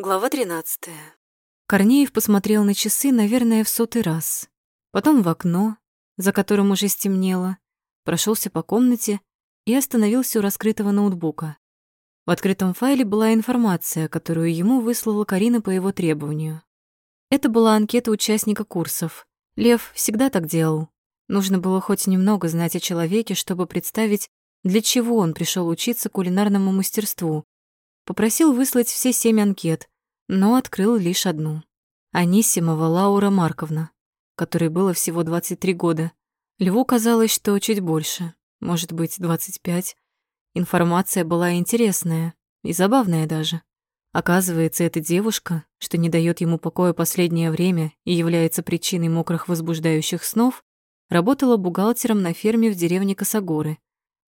Глава 13. Корнеев посмотрел на часы, наверное, в сотый раз. Потом в окно, за которым уже стемнело, прошелся по комнате и остановился у раскрытого ноутбука. В открытом файле была информация, которую ему выслала Карина по его требованию. Это была анкета участника курсов. Лев всегда так делал. Нужно было хоть немного знать о человеке, чтобы представить, для чего он пришел учиться кулинарному мастерству, Попросил выслать все семь анкет, но открыл лишь одну. Анисимова Лаура Марковна, которой было всего 23 года. Льву казалось, что чуть больше, может быть, 25. Информация была интересная и забавная даже. Оказывается, эта девушка, что не дает ему покоя последнее время и является причиной мокрых возбуждающих снов, работала бухгалтером на ферме в деревне Косогоры.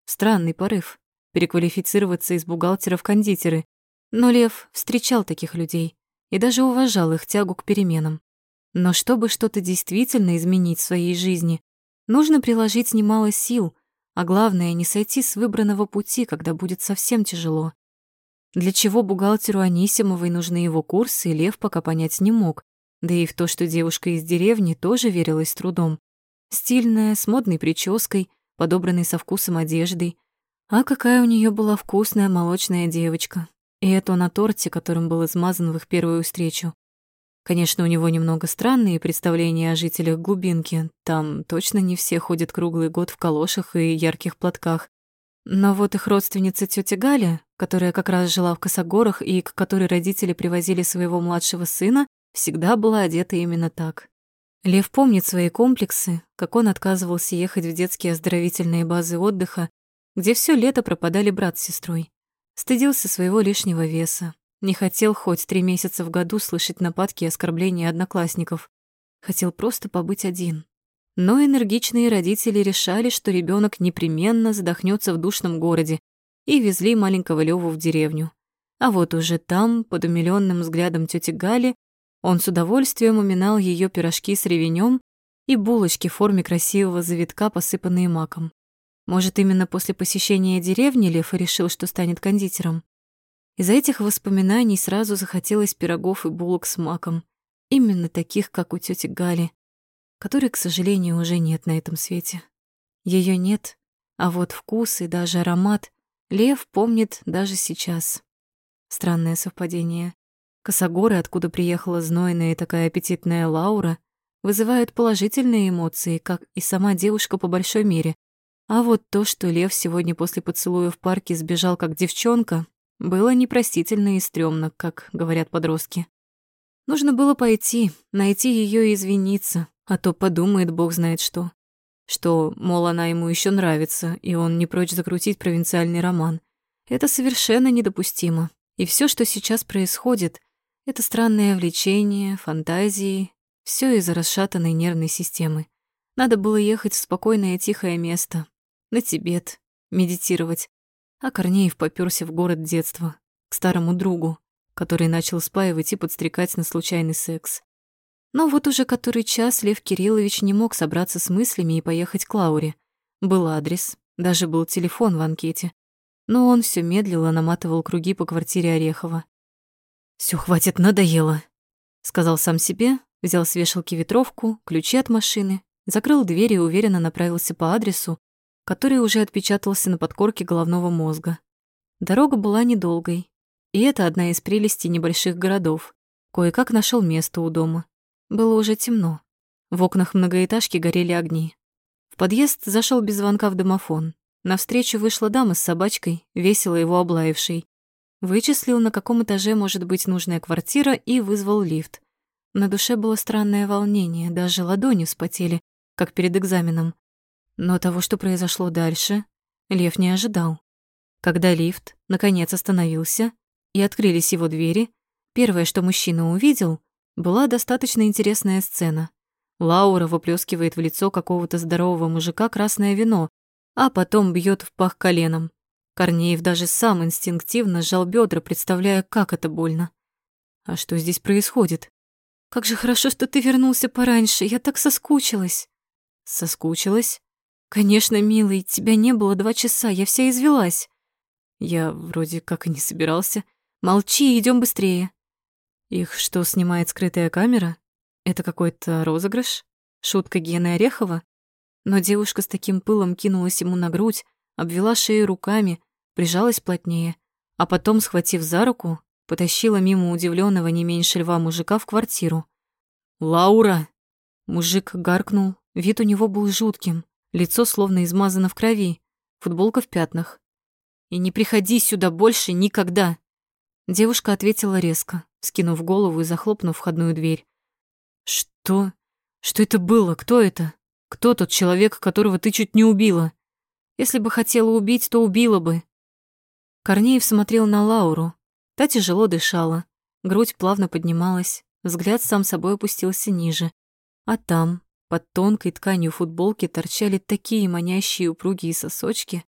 Странный порыв переквалифицироваться из бухгалтера в кондитеры, но Лев встречал таких людей и даже уважал их тягу к переменам. Но чтобы что-то действительно изменить в своей жизни, нужно приложить немало сил, а главное, не сойти с выбранного пути, когда будет совсем тяжело. Для чего бухгалтеру Анисимовой нужны его курсы, Лев пока понять не мог, да и в то, что девушка из деревни тоже верилась трудом. Стильная, с модной прической, подобранной со вкусом одеждой, а какая у нее была вкусная молочная девочка. И это на торте, которым был измазан в их первую встречу. Конечно, у него немного странные представления о жителях глубинки. Там точно не все ходят круглый год в калошах и ярких платках. Но вот их родственница тетя Галя, которая как раз жила в Косогорах и к которой родители привозили своего младшего сына, всегда была одета именно так. Лев помнит свои комплексы, как он отказывался ехать в детские оздоровительные базы отдыха, где все лето пропадали брат с сестрой. Стыдился своего лишнего веса, не хотел хоть три месяца в году слышать нападки и оскорбления одноклассников. Хотел просто побыть один. Но энергичные родители решали, что ребенок непременно задохнется в душном городе, и везли маленького Леву в деревню. А вот уже там, под умилённым взглядом тети Гали, он с удовольствием уминал ее пирожки с ревенем и булочки в форме красивого завитка, посыпанные маком. Может, именно после посещения деревни Лев и решил, что станет кондитером. Из-за этих воспоминаний сразу захотелось пирогов и булок с маком, именно таких, как у тети Гали, которой, к сожалению, уже нет на этом свете. Ее нет, а вот вкус и даже аромат Лев помнит даже сейчас. Странное совпадение. Косогоры, откуда приехала знойная и такая аппетитная Лаура, вызывают положительные эмоции, как и сама девушка по большой мере, а вот то, что Лев сегодня после поцелуя в парке сбежал как девчонка, было непростительно и стрёмно, как говорят подростки. Нужно было пойти, найти ее и извиниться, а то подумает бог знает что. Что, мол, она ему еще нравится, и он не прочь закрутить провинциальный роман. Это совершенно недопустимо. И все, что сейчас происходит, это странное влечение, фантазии, все из-за расшатанной нервной системы. Надо было ехать в спокойное тихое место, на Тибет, медитировать. А Корнеев попёрся в город детства, к старому другу, который начал спаивать и подстрекать на случайный секс. Но вот уже который час Лев Кириллович не мог собраться с мыслями и поехать к Лауре. Был адрес, даже был телефон в анкете. Но он все медленно наматывал круги по квартире Орехова. Все, хватит, надоело», — сказал сам себе, взял с вешалки ветровку, ключи от машины, закрыл дверь и уверенно направился по адресу, который уже отпечатался на подкорке головного мозга. Дорога была недолгой, и это одна из прелестей небольших городов. Кое-как нашел место у дома. Было уже темно. В окнах многоэтажки горели огни. В подъезд зашел без звонка в домофон. Навстречу вышла дама с собачкой, весело его облаившей. Вычислил, на каком этаже может быть нужная квартира, и вызвал лифт. На душе было странное волнение, даже ладони вспотели, как перед экзаменом. Но того, что произошло дальше, Лев не ожидал. Когда лифт, наконец, остановился и открылись его двери, первое, что мужчина увидел, была достаточно интересная сцена. Лаура выплескивает в лицо какого-то здорового мужика красное вино, а потом бьет в пах коленом. Корнеев даже сам инстинктивно сжал бедра, представляя, как это больно. А что здесь происходит? Как же хорошо, что ты вернулся пораньше, я так соскучилась. Соскучилась? «Конечно, милый, тебя не было два часа, я вся извелась». Я вроде как и не собирался. «Молчи, идем быстрее». Их что, снимает скрытая камера? Это какой-то розыгрыш? Шутка Гены Орехова? Но девушка с таким пылом кинулась ему на грудь, обвела шею руками, прижалась плотнее, а потом, схватив за руку, потащила мимо удивленного не меньше льва мужика в квартиру. «Лаура!» Мужик гаркнул, вид у него был жутким, лицо словно измазано в крови, футболка в пятнах. «И не приходи сюда больше никогда!» Девушка ответила резко, скинув голову и захлопнув входную дверь. «Что? Что это было? Кто это? Кто тот человек, которого ты чуть не убила? Если бы хотела убить, то убила бы». Корнеев смотрел на Лауру. Та тяжело дышала, грудь плавно поднималась, взгляд сам собой опустился ниже. А там, под тонкой тканью футболки, торчали такие манящие упругие сосочки.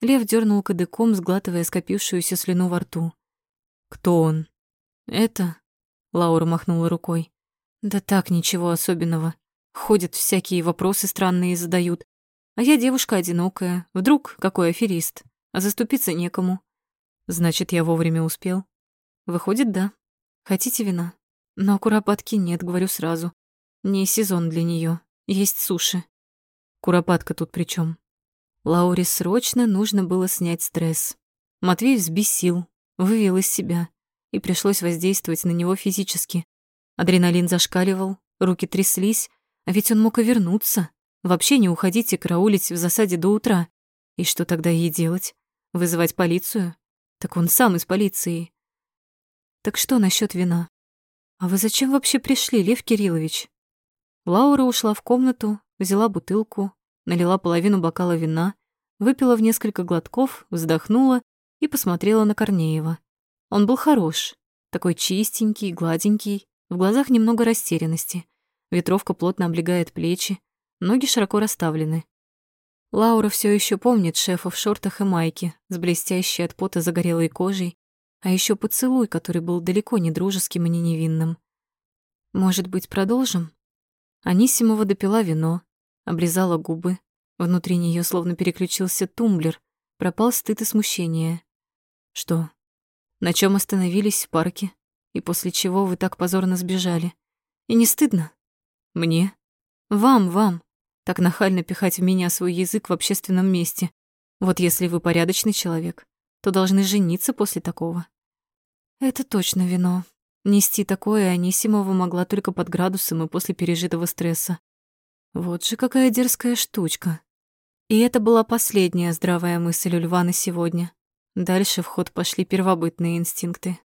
Лев дернул кадыком, сглатывая скопившуюся слюну во рту. «Кто он?» «Это...» — Лаура махнула рукой. «Да так, ничего особенного. Ходят всякие вопросы странные задают. А я девушка одинокая. Вдруг какой аферист? А заступиться некому. Значит, я вовремя успел? Выходит, да. Хотите вина? Но куропатки нет, говорю сразу. Не сезон для нее. Есть суши. Куропатка тут при чем? Лауре срочно нужно было снять стресс. Матвей взбесил, вывел из себя, и пришлось воздействовать на него физически. Адреналин зашкаливал, руки тряслись, а ведь он мог и вернуться. Вообще не уходить и караулить в засаде до утра. И что тогда ей делать? Вызывать полицию? Так он сам из полиции. Так что насчет вина? А вы зачем вообще пришли, Лев Кириллович? Лаура ушла в комнату, взяла бутылку, налила половину бокала вина, выпила в несколько глотков, вздохнула и посмотрела на Корнеева. Он был хорош, такой чистенький, гладенький, в глазах немного растерянности. Ветровка плотно облегает плечи, ноги широко расставлены. Лаура все еще помнит шефа в шортах и майке, с блестящей от пота загорелой кожей, а еще поцелуй, который был далеко не дружеским и не невинным. Может быть, продолжим? Анисимова допила вино, облизала губы. Внутри нее словно переключился тумблер, пропал стыд и смущение. Что? На чем остановились в парке? И после чего вы так позорно сбежали? И не стыдно? Мне? Вам, вам. Так нахально пихать в меня свой язык в общественном месте. Вот если вы порядочный человек, то должны жениться после такого. Это точно вино. Нести такое Анисимова могла только под градусом и после пережитого стресса. Вот же какая дерзкая штучка. И это была последняя здравая мысль у Льва на сегодня. Дальше в ход пошли первобытные инстинкты.